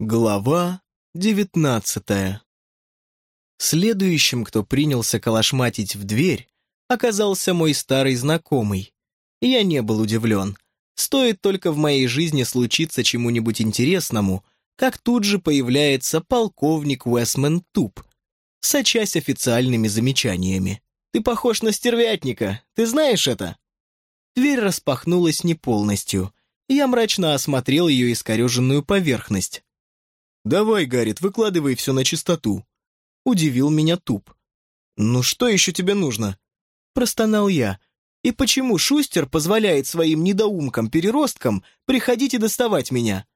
Глава девятнадцатая Следующим, кто принялся калашматить в дверь, оказался мой старый знакомый. Я не был удивлен. Стоит только в моей жизни случиться чему-нибудь интересному, как тут же появляется полковник Уэсмен Туп, сочась официальными замечаниями. «Ты похож на стервятника, ты знаешь это?» Дверь распахнулась не полностью. Я мрачно осмотрел ее искореженную поверхность. «Давай, Гаррит, выкладывай все на чистоту», — удивил меня Туп. «Ну что еще тебе нужно?» — простонал я. «И почему Шустер позволяет своим недоумкам-переросткам приходить и доставать меня?»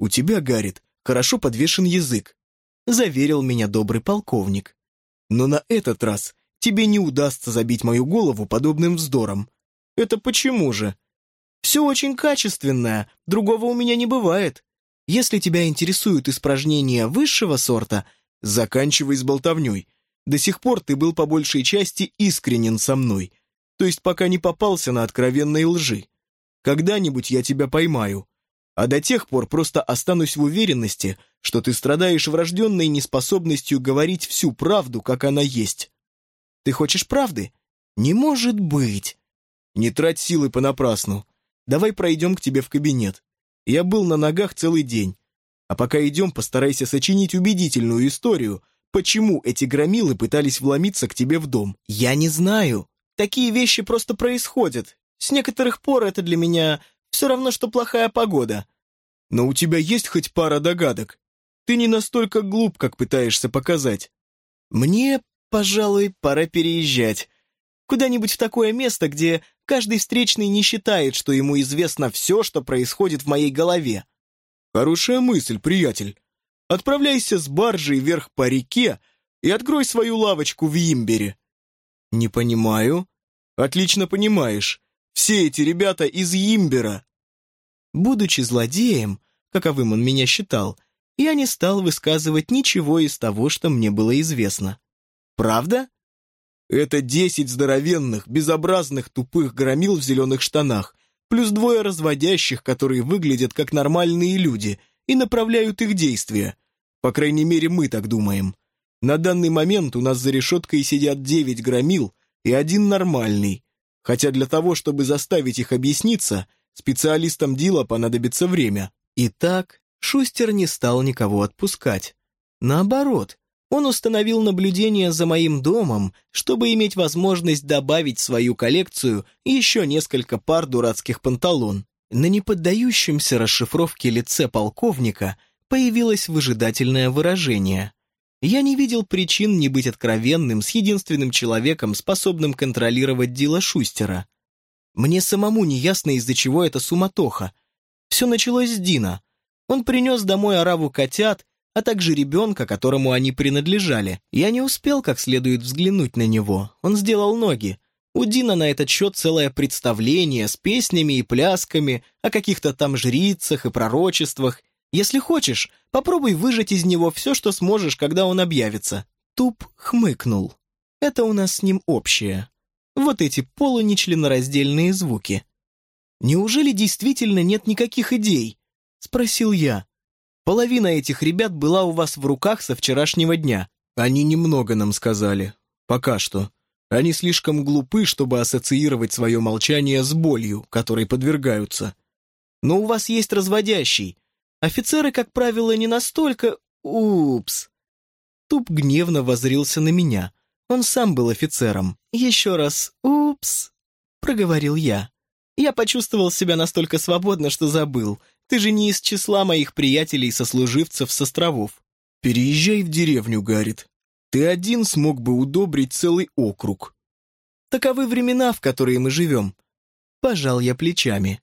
«У тебя, Гаррит, хорошо подвешен язык», — заверил меня добрый полковник. «Но на этот раз тебе не удастся забить мою голову подобным вздором. Это почему же? Все очень качественное, другого у меня не бывает. Если тебя интересуют испражнения высшего сорта, заканчивай с болтовней. До сих пор ты был по большей части искренен со мной, то есть пока не попался на откровенной лжи. Когда-нибудь я тебя поймаю, а до тех пор просто останусь в уверенности, что ты страдаешь врожденной неспособностью говорить всю правду, как она есть. Ты хочешь правды? Не может быть. Не трать силы понапрасну. Давай пройдем к тебе в кабинет. Я был на ногах целый день. А пока идем, постарайся сочинить убедительную историю, почему эти громилы пытались вломиться к тебе в дом. Я не знаю. Такие вещи просто происходят. С некоторых пор это для меня все равно, что плохая погода. Но у тебя есть хоть пара догадок? Ты не настолько глуп, как пытаешься показать. Мне, пожалуй, пора переезжать. Куда-нибудь в такое место, где Каждый встречный не считает, что ему известно все, что происходит в моей голове. Хорошая мысль, приятель. Отправляйся с баржей вверх по реке и открой свою лавочку в Имбере. Не понимаю. Отлично понимаешь. Все эти ребята из Имбера. Будучи злодеем, каковым он меня считал, я не стал высказывать ничего из того, что мне было известно. Правда? Это десять здоровенных, безобразных, тупых громил в зеленых штанах, плюс двое разводящих, которые выглядят как нормальные люди и направляют их действия. По крайней мере, мы так думаем. На данный момент у нас за решеткой сидят девять громил и один нормальный. Хотя для того, чтобы заставить их объясниться, специалистам Дила понадобится время. Итак, Шустер не стал никого отпускать. Наоборот, он установил наблюдение за моим домом, чтобы иметь возможность добавить в свою коллекцию еще несколько пар дурацких панталон. На неподдающемся расшифровке лице полковника появилось выжидательное выражение. Я не видел причин не быть откровенным с единственным человеком, способным контролировать дело Шустера. Мне самому не ясно, из-за чего это суматоха. Все началось с Дина. Он принес домой ораву котят, а также ребенка, которому они принадлежали. Я не успел как следует взглянуть на него. Он сделал ноги. У Дина на этот счет целое представление с песнями и плясками, о каких-то там жрицах и пророчествах. Если хочешь, попробуй выжать из него все, что сможешь, когда он объявится». Туп хмыкнул. «Это у нас с ним общее. Вот эти полунечленораздельные звуки». «Неужели действительно нет никаких идей?» — спросил я. Половина этих ребят была у вас в руках со вчерашнего дня. Они немного нам сказали. Пока что. Они слишком глупы, чтобы ассоциировать свое молчание с болью, которой подвергаются. Но у вас есть разводящий. Офицеры, как правило, не настолько... Упс. Туп гневно возрился на меня. Он сам был офицером. Еще раз «Упс», — проговорил я. Я почувствовал себя настолько свободно, что забыл. Ты же не из числа моих приятелей-сослуживцев с островов. Переезжай в деревню, Гаррит. Ты один смог бы удобрить целый округ. Таковы времена, в которые мы живем. Пожал я плечами.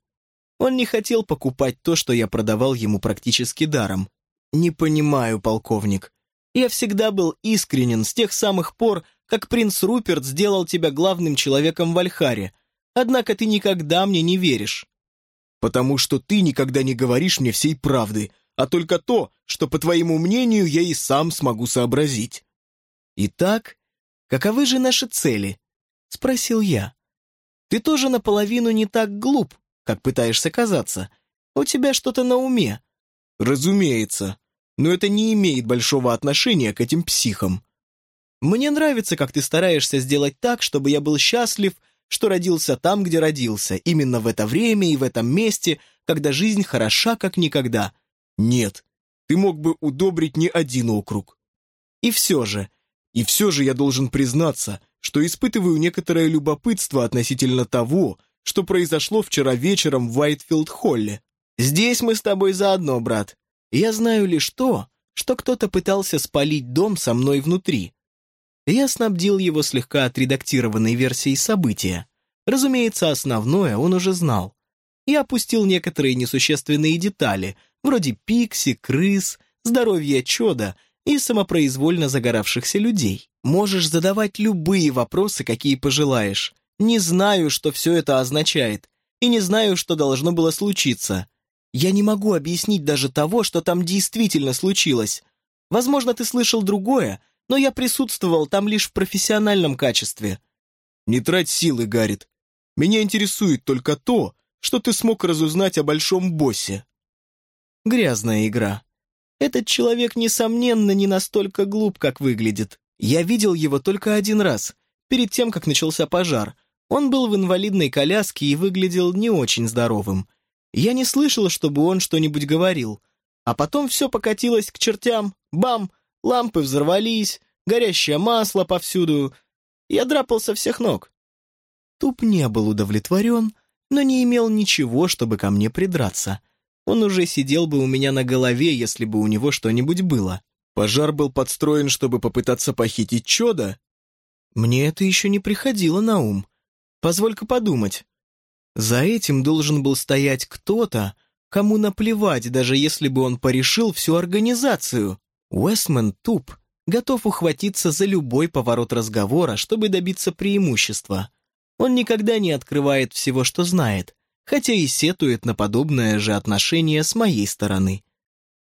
Он не хотел покупать то, что я продавал ему практически даром. Не понимаю, полковник. Я всегда был искренен с тех самых пор, как принц Руперт сделал тебя главным человеком в Альхаре. Однако ты никогда мне не веришь потому что ты никогда не говоришь мне всей правды, а только то, что, по твоему мнению, я и сам смогу сообразить. Итак, каковы же наши цели? Спросил я. Ты тоже наполовину не так глуп, как пытаешься казаться. У тебя что-то на уме. Разумеется. но это не имеет большого отношения к этим психам. Мне нравится, как ты стараешься сделать так, чтобы я был счастлив, что родился там, где родился, именно в это время и в этом месте, когда жизнь хороша, как никогда. Нет, ты мог бы удобрить не один округ. И все же, и все же я должен признаться, что испытываю некоторое любопытство относительно того, что произошло вчера вечером в Уайтфилд-Холле. Здесь мы с тобой заодно, брат. Я знаю лишь то, что кто-то пытался спалить дом со мной внутри. Я снабдил его слегка отредактированной версией события. Разумеется, основное он уже знал. Я опустил некоторые несущественные детали, вроде пикси, крыс, здоровья чода и самопроизвольно загоравшихся людей. Можешь задавать любые вопросы, какие пожелаешь. Не знаю, что все это означает, и не знаю, что должно было случиться. Я не могу объяснить даже того, что там действительно случилось. Возможно, ты слышал другое, но я присутствовал там лишь в профессиональном качестве. Не трать силы, Гаррит. Меня интересует только то, что ты смог разузнать о большом боссе. Грязная игра. Этот человек, несомненно, не настолько глуп, как выглядит. Я видел его только один раз, перед тем, как начался пожар. Он был в инвалидной коляске и выглядел не очень здоровым. Я не слышал, чтобы он что-нибудь говорил. А потом все покатилось к чертям. Бам! Лампы взорвались, горящее масло повсюду. Я драпал со всех ног. Туп не был удовлетворен, но не имел ничего, чтобы ко мне придраться. Он уже сидел бы у меня на голове, если бы у него что-нибудь было. Пожар был подстроен, чтобы попытаться похитить чудо? Мне это еще не приходило на ум. Позволь-ка подумать. За этим должен был стоять кто-то, кому наплевать, даже если бы он порешил всю организацию. Уэстман туп, готов ухватиться за любой поворот разговора, чтобы добиться преимущества. Он никогда не открывает всего, что знает, хотя и сетует на подобное же отношение с моей стороны.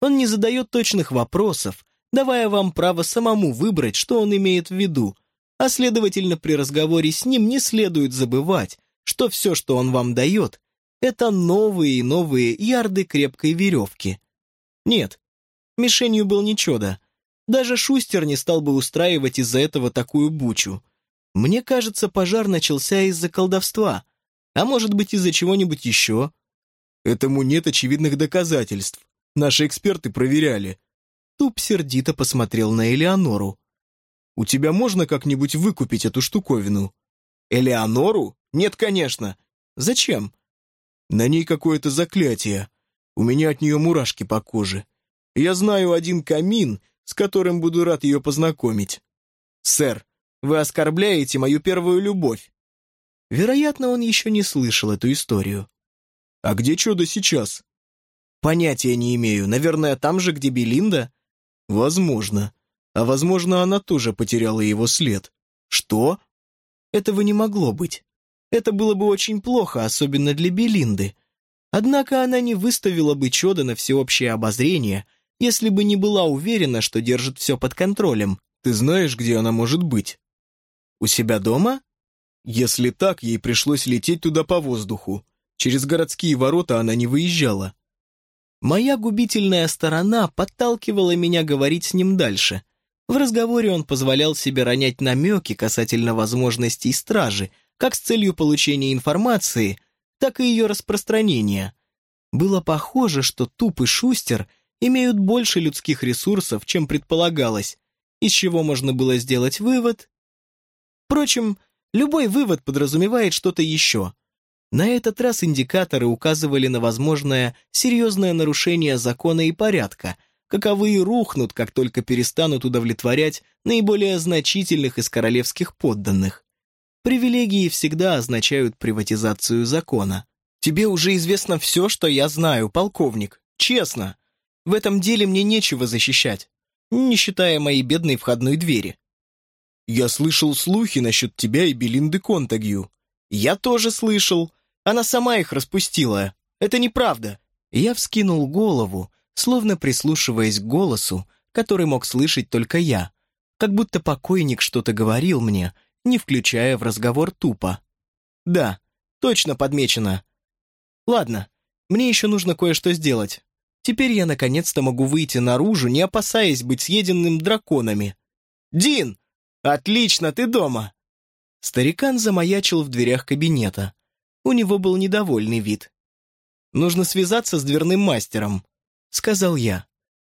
Он не задает точных вопросов, давая вам право самому выбрать, что он имеет в виду, а следовательно, при разговоре с ним не следует забывать, что все, что он вам дает, это новые и новые ярды крепкой веревки. Нет, Мишенью был не чудо. Даже Шустер не стал бы устраивать из-за этого такую бучу. Мне кажется, пожар начался из-за колдовства, а может быть из-за чего-нибудь еще. Этому нет очевидных доказательств. Наши эксперты проверяли. Туп сердито посмотрел на Элеонору. «У тебя можно как-нибудь выкупить эту штуковину?» «Элеонору? Нет, конечно. Зачем?» «На ней какое-то заклятие. У меня от нее мурашки по коже. Я знаю один камин, с которым буду рад ее познакомить. Сэр, вы оскорбляете мою первую любовь. Вероятно, он еще не слышал эту историю. А где чудо сейчас? Понятия не имею. Наверное, там же, где Белинда? Возможно. А возможно, она тоже потеряла его след. Что? Этого не могло быть. Это было бы очень плохо, особенно для Белинды. Однако она не выставила бы чудо на всеобщее обозрение, если бы не была уверена, что держит все под контролем. Ты знаешь, где она может быть? У себя дома? Если так, ей пришлось лететь туда по воздуху. Через городские ворота она не выезжала. Моя губительная сторона подталкивала меня говорить с ним дальше. В разговоре он позволял себе ронять намеки касательно возможностей стражи, как с целью получения информации, так и ее распространения. Было похоже, что Туп и Шустер — имеют больше людских ресурсов, чем предполагалось, из чего можно было сделать вывод. Впрочем, любой вывод подразумевает что-то еще. На этот раз индикаторы указывали на возможное серьезное нарушение закона и порядка, каковые рухнут, как только перестанут удовлетворять наиболее значительных из королевских подданных. Привилегии всегда означают приватизацию закона. Тебе уже известно все, что я знаю, полковник. Честно. В этом деле мне нечего защищать, не считая моей бедной входной двери. Я слышал слухи насчет тебя и Белинды Контагью. Я тоже слышал. Она сама их распустила. Это неправда. Я вскинул голову, словно прислушиваясь к голосу, который мог слышать только я, как будто покойник что-то говорил мне, не включая в разговор тупо. Да, точно подмечено. Ладно, мне еще нужно кое-что сделать. Теперь я наконец-то могу выйти наружу, не опасаясь быть съеденным драконами. «Дин! Отлично, ты дома!» Старикан замаячил в дверях кабинета. У него был недовольный вид. «Нужно связаться с дверным мастером», — сказал я.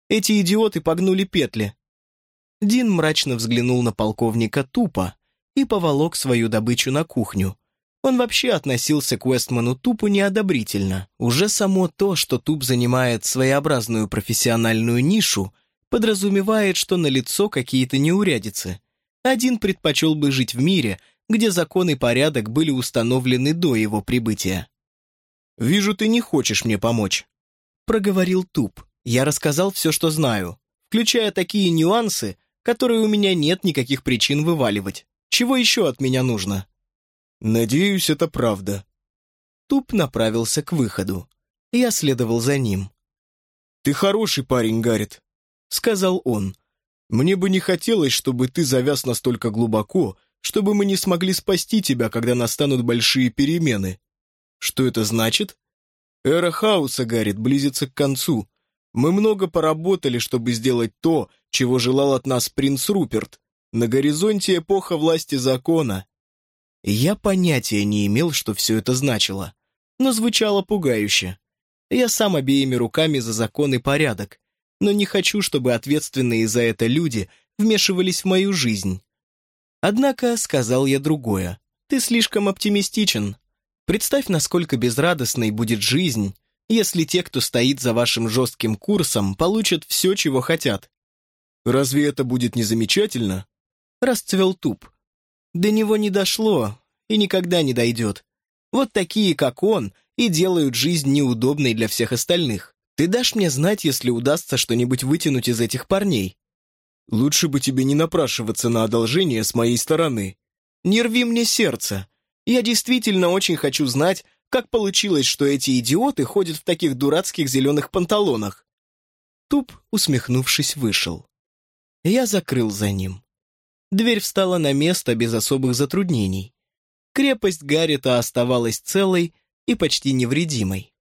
«Эти идиоты погнули петли». Дин мрачно взглянул на полковника тупо и поволок свою добычу на кухню. Он вообще относился к Уэстману Тупу неодобрительно. Уже само то, что Туп занимает своеобразную профессиональную нишу, подразумевает, что на лицо какие-то неурядицы. Один предпочел бы жить в мире, где закон и порядок были установлены до его прибытия. «Вижу, ты не хочешь мне помочь», — проговорил Туп. «Я рассказал все, что знаю, включая такие нюансы, которые у меня нет никаких причин вываливать. Чего еще от меня нужно?» «Надеюсь, это правда». Туп направился к выходу. Я следовал за ним. «Ты хороший парень, Гаррит», — сказал он. «Мне бы не хотелось, чтобы ты завяз настолько глубоко, чтобы мы не смогли спасти тебя, когда настанут большие перемены. Что это значит? Эра хаоса, Гаррит, близится к концу. Мы много поработали, чтобы сделать то, чего желал от нас принц Руперт. На горизонте эпоха власти закона. Я понятия не имел, что все это значило, но звучало пугающе. Я сам обеими руками за закон и порядок, но не хочу, чтобы ответственные за это люди вмешивались в мою жизнь. Однако, сказал я другое, ты слишком оптимистичен. Представь, насколько безрадостной будет жизнь, если те, кто стоит за вашим жестким курсом, получат все, чего хотят. Разве это будет не замечательно? Расцвел туп. До него не дошло и никогда не дойдет. Вот такие, как он, и делают жизнь неудобной для всех остальных. Ты дашь мне знать, если удастся что-нибудь вытянуть из этих парней? Лучше бы тебе не напрашиваться на одолжение с моей стороны. Не рви мне сердце. Я действительно очень хочу знать, как получилось, что эти идиоты ходят в таких дурацких зеленых панталонах. Туп, усмехнувшись, вышел. Я закрыл за ним. Дверь встала на место без особых затруднений. Крепость Гаррита оставалась целой и почти невредимой.